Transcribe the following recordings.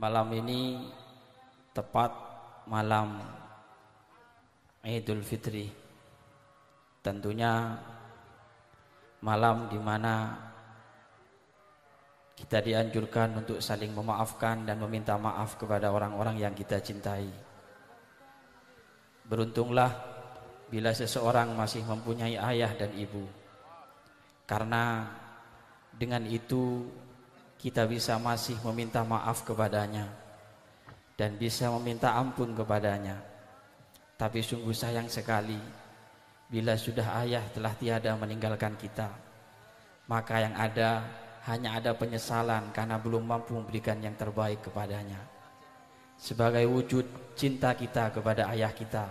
malam ini tepat malam Idul Fitri. Tentunya malam di mana kita dianjurkan untuk saling memaafkan dan meminta maaf kepada orang-orang yang kita cintai. Beruntunglah bila seseorang masih mempunyai ayah dan ibu. Karena dengan itu kita bisa masih meminta maaf kepadanya dan bisa meminta ampun kepadanya. Tapi sungguh sayang sekali bila sudah ayah telah tiada meninggalkan kita. Maka yang ada hanya ada penyesalan karena belum mampu memberikan yang terbaik kepadanya. Sebagai wujud cinta kita kepada ayah kita,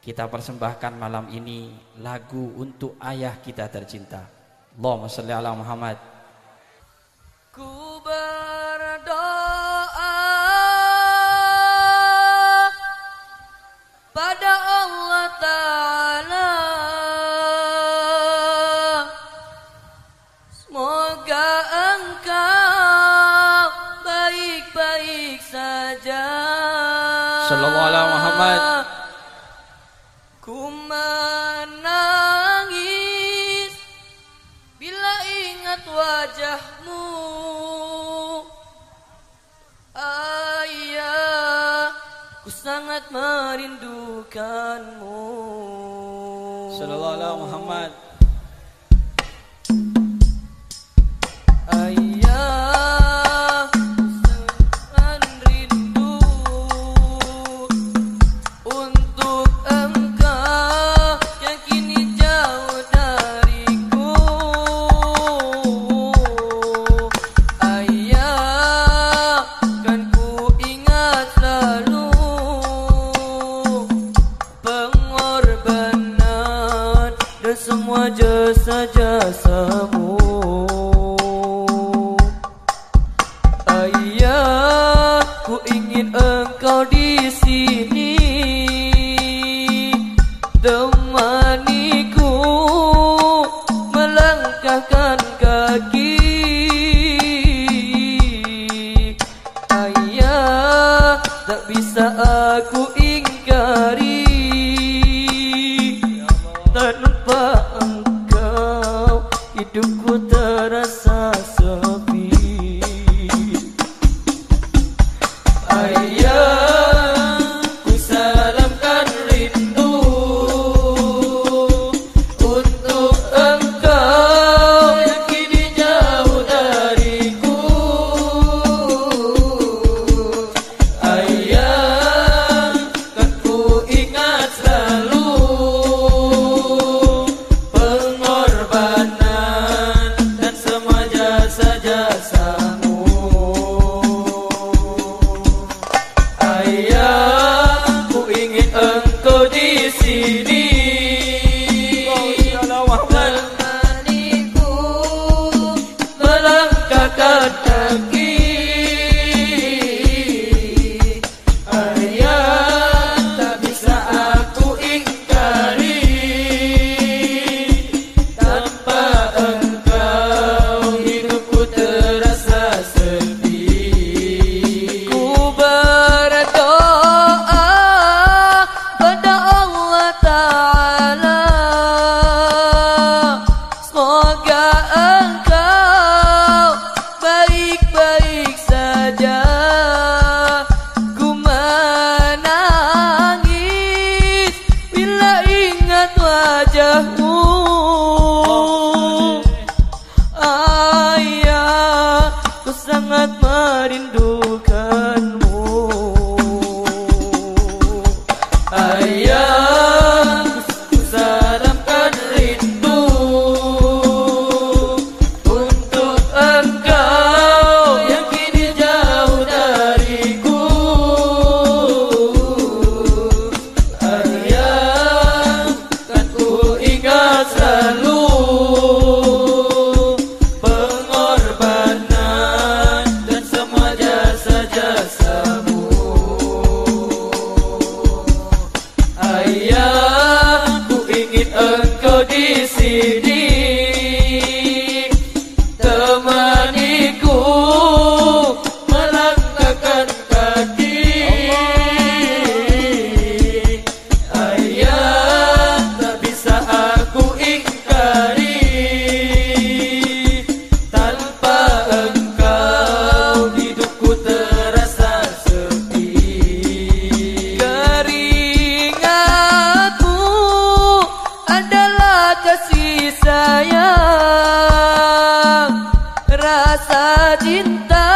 kita persembahkan malam ini lagu untuk ayah kita tercinta. Allahumma salli ala Muhammad. Sallallahu alaihi Muhammad. Ku menangis bila ingat wajahmu Ayah, ku sangat merindukanmu Sallallahu alaihi Muhammad. Ku ingin engkau di love. Sangat di cinta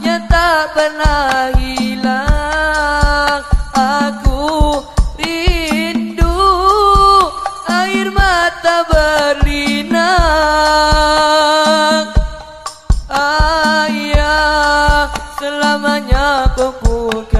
yang tak pernah hilang. Aku rindu air mata berlinang. Ayah selamanya kau buka